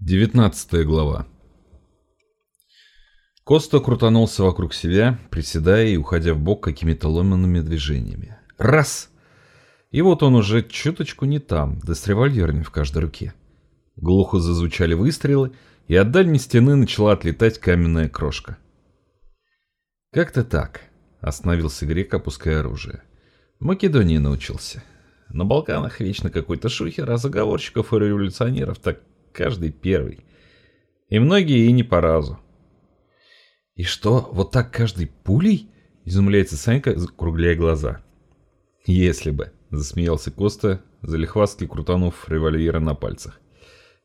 19 глава. Коста крутанулся вокруг себя, приседая и уходя в бок какими-то ломанными движениями. Раз! И вот он уже чуточку не там, да с револьверами в каждой руке. Глухо зазвучали выстрелы, и от дальней стены начала отлетать каменная крошка. «Как-то так», — остановился грек, опуская оружие. «В Македонии научился. На Балканах вечно какой-то шухер, а заговорщиков и революционеров так каждый первый. И многие и не по разу. «И что, вот так каждый пулей?» — изумляется Санька, закругляя глаза. «Если бы», — засмеялся Коста, залихвастки крутанув револьвера на пальцах.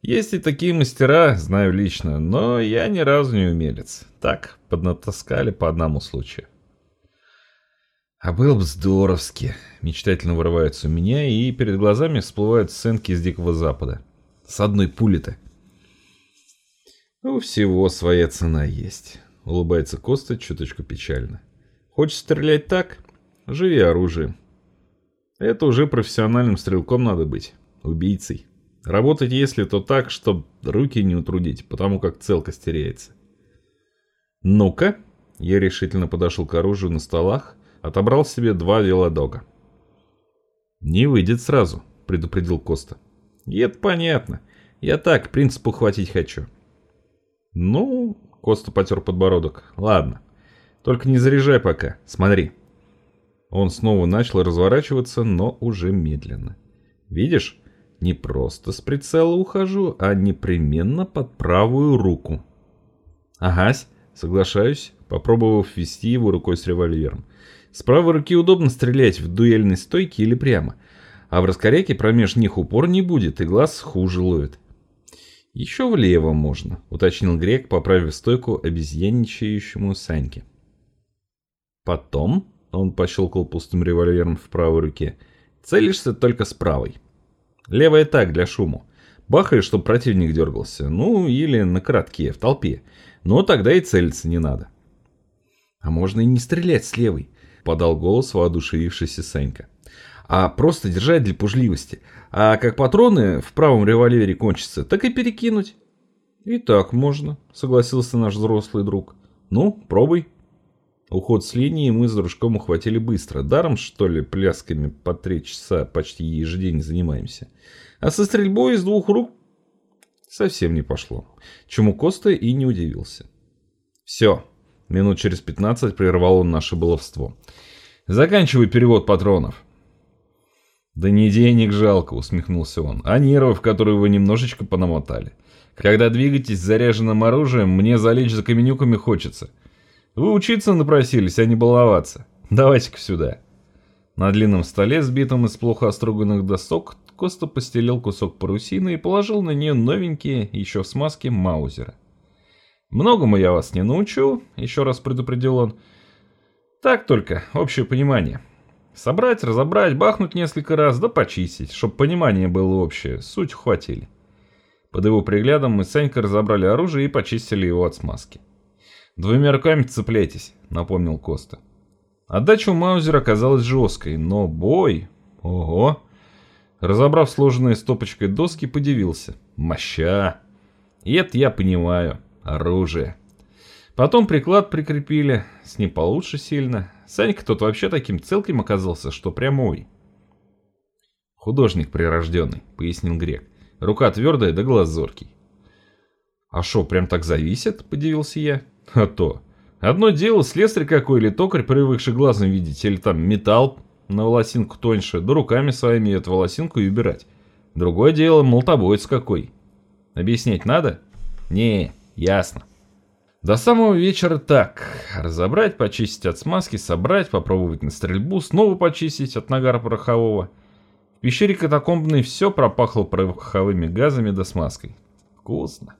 «Есть и такие мастера, знаю лично, но я ни разу не умелец. Так, поднатаскали по одному случаю». «А был бы здоровски!» — мечтательно вырывается у меня, и перед глазами всплывают сценки из Дикого Запада. С одной пули-то. У всего своя цена есть. Улыбается Коста чуточку печально. Хочешь стрелять так? Живи оружием. Это уже профессиональным стрелком надо быть. Убийцей. Работать если то так, чтобы руки не утрудить, потому как целкость теряется. Ну-ка. Я решительно подошел к оружию на столах, отобрал себе два велодога. «Не выйдет сразу», — предупредил Коста. И это понятно. Я так, принципу хватить хочу. Ну, Коста потер подбородок. Ладно. Только не заряжай пока. Смотри. Он снова начал разворачиваться, но уже медленно. Видишь? Не просто с прицела ухожу, а непременно под правую руку. Агась, соглашаюсь, попробовав ввести его рукой с револьвером. С правой руки удобно стрелять в дуэльной стойке или прямо а в раскоряке промеж них упор не будет, и глаз хуже ловит. «Еще влево можно», — уточнил Грек, поправив стойку обезьянничающему Саньке. «Потом», — он пощелкал пустым револьвером в правой руке, — «целишься только с правой. Левая так, для шуму. Бахаешь, чтобы противник дергался. Ну, или на коротке, в толпе. Но тогда и целиться не надо». «А можно и не стрелять с левой», — подал голос воодушевившийся Санька а просто держать для пужливости. А как патроны в правом револьвере кончатся, так и перекинуть. И так можно, согласился наш взрослый друг. Ну, пробуй. Уход с линии мы с дружком ухватили быстро. Даром, что ли, плясками по три часа почти ежедневно занимаемся. А со стрельбой из двух рук совсем не пошло. Чему Коста и не удивился. Все. Минут через пятнадцать прервал он наше баловство. Заканчивай перевод патронов. «Да не денег жалко», — усмехнулся он, — «а нервов, которые вы немножечко понамотали. Когда двигаетесь с заряженным оружием, мне залечь за каменюками хочется. Вы учиться напросились, а не баловаться. Давайте-ка сюда». На длинном столе, сбитом из плохо оструганных досок, Коста постелил кусок парусины и положил на нее новенькие, еще в смазке, маузеры. «Многому я вас не научу», — еще раз предупредил он. «Так только, общее понимание. Собрать, разобрать, бахнуть несколько раз, да почистить, чтоб понимание было общее, суть ухватили. Под его приглядом мы с Санькой разобрали оружие и почистили его от смазки. «Двумя руками цепляйтесь», — напомнил Коста. Отдача у Маузера оказалась жесткой, но бой... Ого! Разобрав сложенные стопочкой доски, подивился. Моща! И это я понимаю. Оружие. Потом приклад прикрепили, с ним получше сильно. Санька тут вообще таким целким оказался, что прямой. «Художник прирожденный», — пояснил Грек. «Рука твердая да глаз зоркий». «А шо, прям так зависит?» — подивился я. «А то. Одно дело слесарь какой или токарь, привыкший глазом видеть, или там металл на волосинку тоньше, да руками своими эту волосинку и убирать. Другое дело молотобоец какой. Объяснять надо? Не, ясно». До самого вечера так. Разобрать, почистить от смазки, собрать, попробовать на стрельбу, снова почистить от нагара порохового. В пещере катакомбной все пропахло пороховыми газами да смазкой. Вкусно.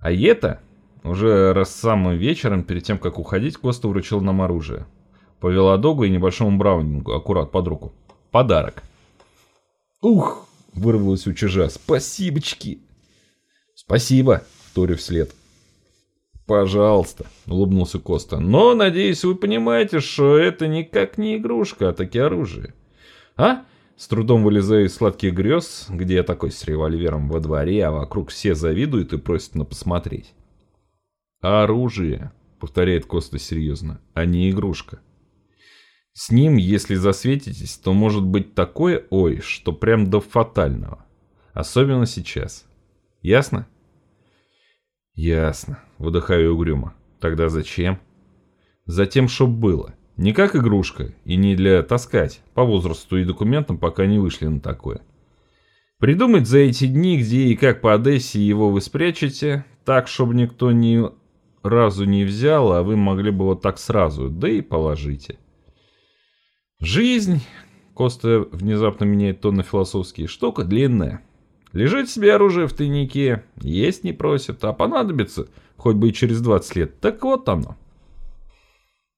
А это, уже раз самым вечером, перед тем, как уходить, Коста вручил нам оружие. По велодогу и небольшому браунингу, аккурат под руку. Подарок. Ух, вырвалось у чижа. Спасибочки. Спасибо, вторю вслед. «Пожалуйста», — улыбнулся Коста. «Но, надеюсь, вы понимаете, что это никак не игрушка, а таки оружие». «А? С трудом вылезаю из сладких грез, где я такой с револьвером во дворе, а вокруг все завидуют и просят на посмотреть. Оружие, повторяет Коста серьезно, а не игрушка. С ним, если засветитесь, то может быть такое ой, что прям до фатального. Особенно сейчас. Ясно? Ясно, выдыхаю угрюмо. Тогда зачем? Затем, чтоб было. Не как игрушка и не для таскать по возрасту и документам, пока не вышли на такое. Придумать за эти дни, где и как по Одессе его вы спрячете, так, чтобы никто ни разу не взял, а вы могли бы вот так сразу, да и положите. Жизнь, Коста внезапно меняет тон на философский, штука длинная. Лежит себе оружие в тайнике, есть не просит, а понадобится, хоть бы и через 20 лет, так вот оно.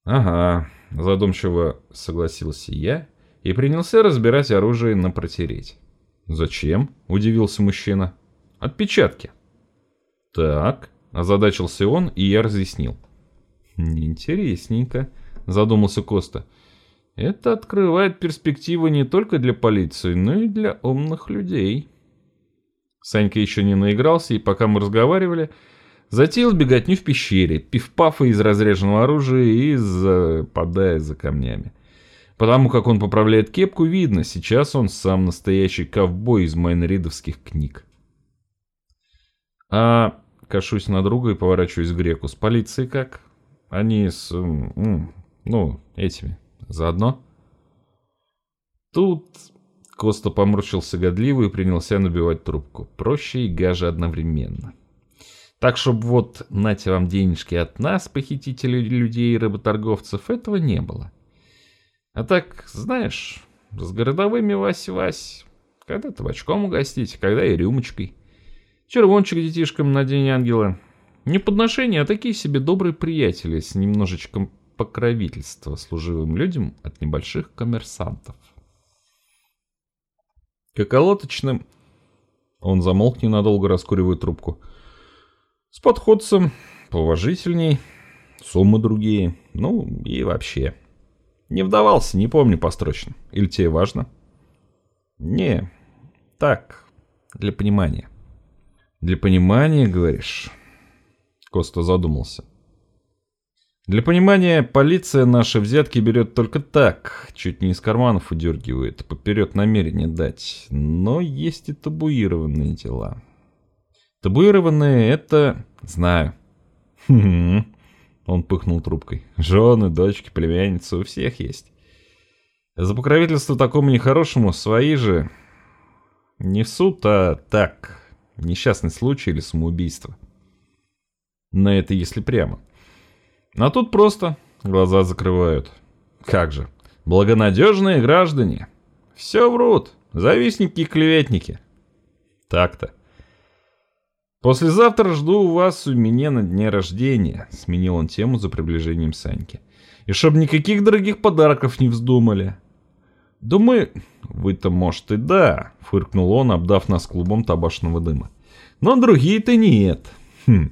Ага, задумчиво согласился я и принялся разбирать оружие на протереть. Зачем? Удивился мужчина. Отпечатки. Так, озадачился он, и я разъяснил. Интересненько, задумался Коста. Это открывает перспективы не только для полиции, но и для умных людей. Санька еще не наигрался, и пока мы разговаривали, затеял беготню в пещере, пиф-пафа из разреженного оружия и западая за камнями. Потому как он поправляет кепку, видно, сейчас он сам настоящий ковбой из майнридовских книг. А кашусь на друга и поворачиваюсь к греку. С полицией как? Они с... ну, этими. Заодно? Тут Коста поморщился годливо и принялся набивать трубку. Проще и гаже одновременно. Так, чтобы вот, нате вам денежки от нас, похитителей людей и работорговцев, этого не было. А так, знаешь, с городовыми вась-вась, когда табачком угостить, когда и рюмочкой. Червончик детишкам на День Ангела. Не подношения, а такие себе добрые приятели с немножечком покровительства служивым людям от небольших коммерсантов. К околоточным... Он замолк ненадолго, раскуривая трубку. С подходцем поуважительней, суммы другие, ну и вообще. Не вдавался, не помню построчно. Или тебе важно? Не, так, для понимания. Для понимания, говоришь? Коста задумался. Для понимания, полиция наши взятки берет только так, чуть не из карманов удергивает, поперед намерение дать. Но есть и табуированные дела. Табуированные — это... знаю. Он пыхнул трубкой. Жены, дочки, племянницы у всех есть. За покровительство такому нехорошему свои же... Не суд, а так, несчастный случай или самоубийство. На это если прямо. — а тут просто глаза закрывают. Как же, благонадежные граждане. Все врут, завистники и клеветники. Так-то. «Послезавтра жду вас у меня на дне рождения», — сменил он тему за приближением Саньки. «И чтоб никаких дорогих подарков не вздумали». «Да мы...» «Вы-то, может, и да», — фыркнул он, обдав нас клубом табачного дыма. «Но другие-то нет». «Хм,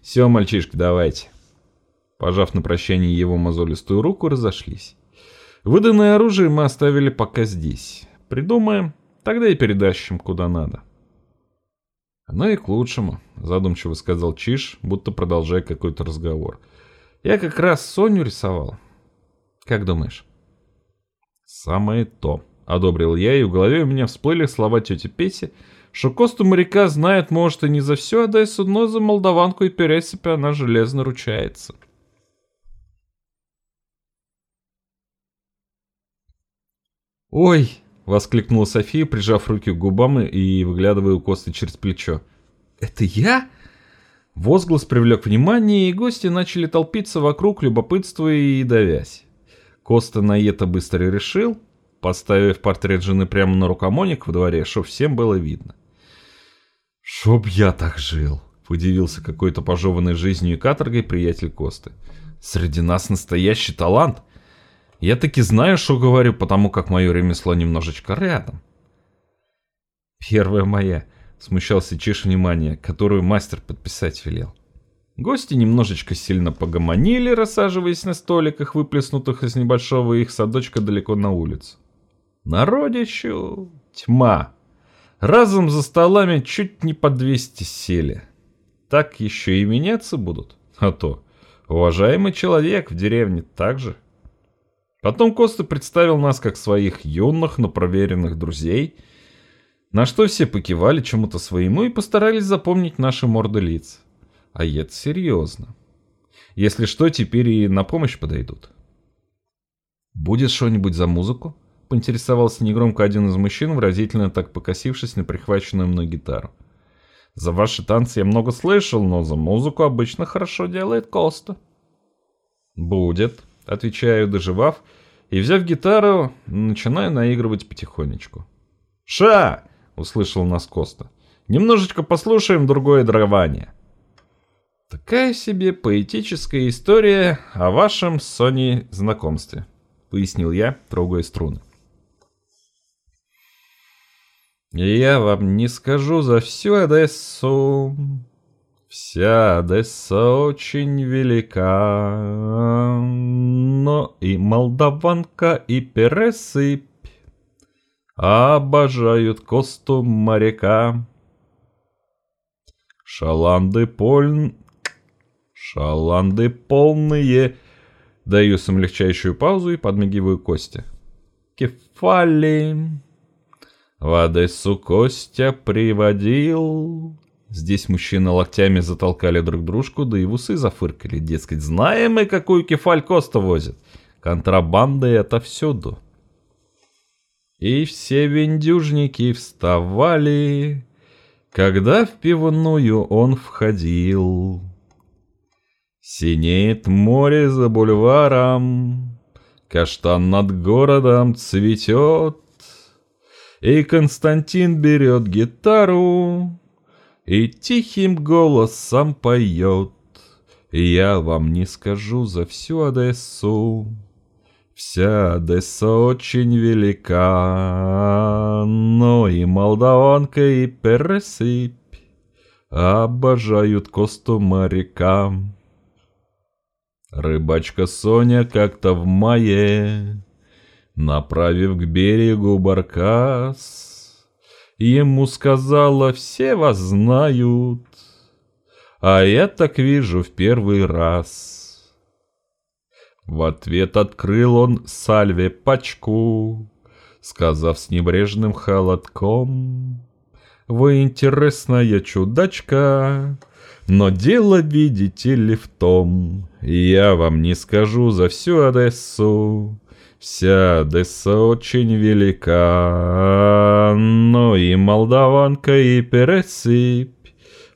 все, мальчишки, давайте». Пожав на прощание его мозолистую руку, разошлись. Выданное оружие мы оставили пока здесь. Придумаем, тогда и передащим куда надо. Оно и к лучшему, задумчиво сказал Чиш, будто продолжая какой-то разговор. Я как раз Соню рисовал. Как думаешь? Самое то, одобрил я, и в голове у меня всплыли слова тети Песи, что Косту моряка знает, может, и не за все Одессу, но за молдаванку и пересыпи она железно ручается. — «Ой!» — воскликнула София, прижав руки к губам и выглядывая у через плечо. «Это я?» Возглас привлек внимание, и гости начали толпиться вокруг, любопытствуя и давясь. Коста на это быстро решил, поставив портрет жены прямо на рукомойник во дворе, чтоб всем было видно. «Чтоб я так жил!» — удивился какой-то пожеванной жизнью и каторгой приятель Косты. «Среди нас настоящий талант!» Я таки знаю, что говорю, потому как мое ремесло немножечко рядом. Первая моя, смущался Чиш внимания, которую мастер подписать велел. Гости немножечко сильно погомонили, рассаживаясь на столиках, выплеснутых из небольшого их садочка далеко на улицу. Народищу тьма. Разом за столами чуть не по 200 сели. Так еще и меняться будут. А то, уважаемый человек в деревне так же. Потом Коста представил нас как своих юных, но проверенных друзей, на что все покивали чему-то своему и постарались запомнить наши морды лиц. А это серьезно. Если что, теперь и на помощь подойдут. «Будет что-нибудь за музыку?» — поинтересовался негромко один из мужчин, выразительно так покосившись на прихваченную мной гитару. «За ваши танцы я много слышал, но за музыку обычно хорошо делает Коста». «Будет», — отвечаю, доживав, и, взяв гитару, начинаю наигрывать потихонечку. «Ша!» — услышал нас Коста. «Немножечко послушаем другое дрогвание». Такая себе поэтическая история о вашем с Соней знакомстве, пояснил я, трогая струны. Я вам не скажу за всю Одессу. Вся Одесса очень велика, но и молдаванка, и пересыпь обожают косту моряка. Шаланды полн Шаланды полные. Даю смягчающую паузу и подмигиваю Косте. Кефали. В Одессу Костя приводил. Здесь мужчины локтями затолкали друг дружку, да и в усы зафыркали. Дескать, знаем мы, какую кефаль Коста возит. Контрабанда это всюду. И все виндюжники вставали, когда в пивную он входил. Синеет море за бульваром, Каштан над городом цветет, И Константин берет гитару И тихим голосом поет. Я вам не скажу за всю Одессу, Вся Одесса очень велика, Но и молдаванка, и пересыпь Обожают косту моряка. Рыбачка Соня как-то в мае, Направив к берегу баркас, Ему сказала, все вас знают, А я так вижу в первый раз. В ответ открыл он сальве пачку, Сказав с небрежным холодком, «Вы интересная чудачка, но дело, видите ли, в том, я вам не скажу за всю Одессу, Вся Одесса очень велика, но и молдаванка, и пересыпь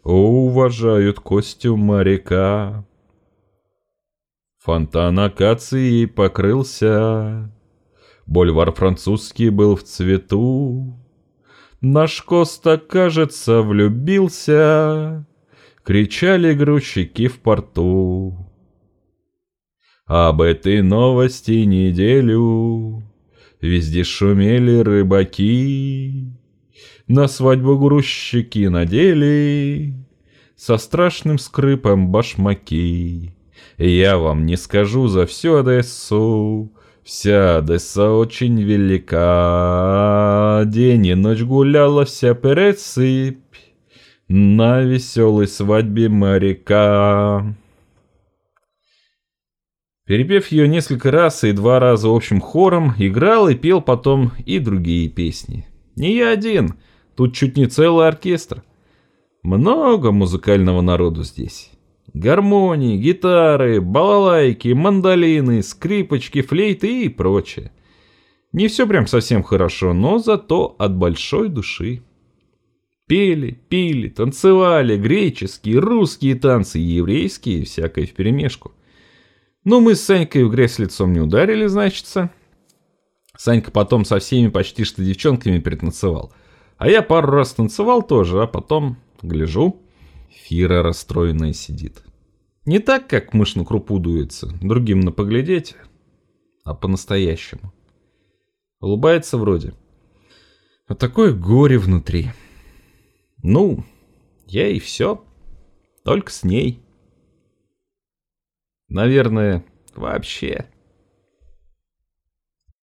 Уважают костюм моряка. Фонтан акации покрылся, Бульвар французский был в цвету. Наш Коста, кажется, влюбился, кричали грузчики в порту. Об этой новости неделю везде шумели рыбаки. На свадьбу грузчики надели со страшным скрипом башмаки. Я вам не скажу за всю Одессу, Вся Одесса очень велика, День и ночь гуляла вся пересыпь, на веселой свадьбе моряка. Перепев ее несколько раз и два раза общим хором, играл и пел потом и другие песни. Не я один, тут чуть не целый оркестр. Много музыкального народу здесь. Гармонии, гитары, балалайки, мандолины, скрипочки, флейты и прочее. Не все прям совсем хорошо, но зато от большой души. Пели, пили, танцевали, греческие, русские танцы, еврейские, всякое вперемешку. Ну, мы с Санькой в грязь лицом не ударили, значится. Санька потом со всеми почти что девчонками перетанцевал. А я пару раз танцевал тоже, а потом, гляжу, Фира расстроенная сидит. Не так, как мышь на крупу дуется, другим на поглядеть, а по-настоящему. Улыбается вроде. А такое горе внутри. Ну, я и все. Только с ней. Наверное, вообще